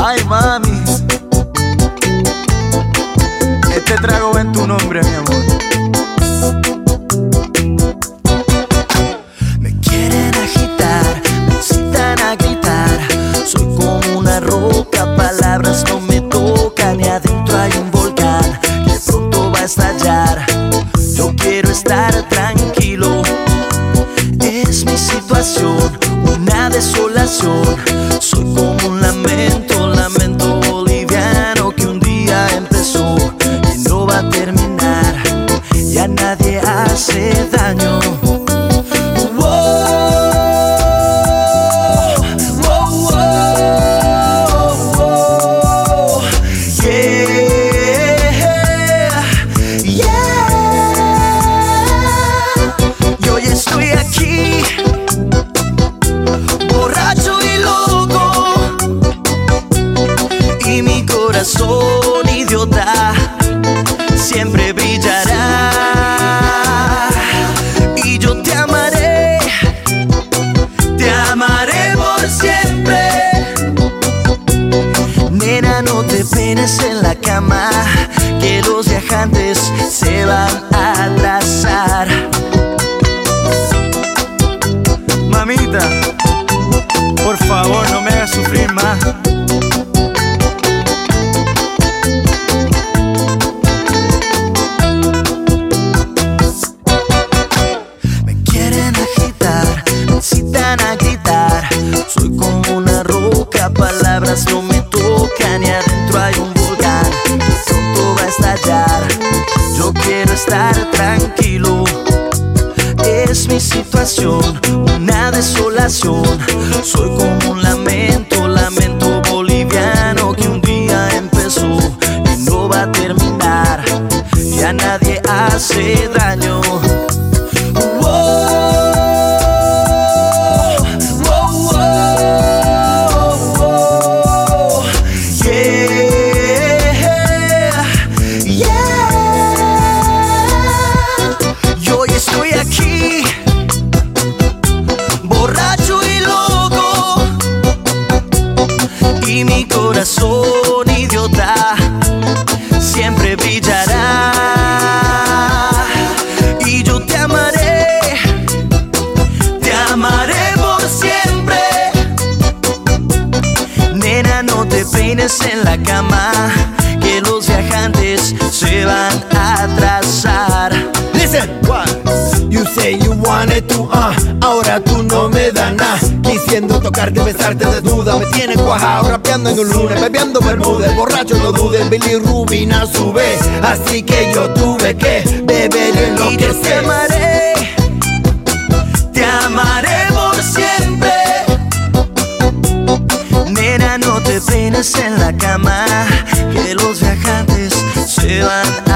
Ay, mami. Este trago en tu nombre, mi amor. Me quieren agitar, me incitan a gritar. Soy como una roca, palabras no me tocan. Y adentro hay un volcán que pronto va a estallar. Yo quiero estar tranquilo. Es mi situación, una desolación. Soy como un lamento un idiota siempre brillará. Y yo te amaré, te amaré por siempre. Nena, no te penes en la cama, que los viajantes se van a atrasar. Mamita, por favor no me hagas sufrir más. palabras no me tocan y adentro hay un volcán que pronto va a estallar. Yo quiero estar tranquilo, es mi situación, una desolación. Soy como un lamento, lamento boliviano que un día empezó y no va a terminar. Ya nadie hace daño. En la cama, que los viajantes se van a atrasar. Listen, what? You say you wanted to, uh, ahora tú no me das nada Quisiendo tocarte, besarte desnuda Me tiene cuajado, rapeando en un lunes Bebiendo bermuda, borracho no dudes Billy Rubina sube Así que yo tuve que beber en lo y que yo peines en la cama Que los viajantes se van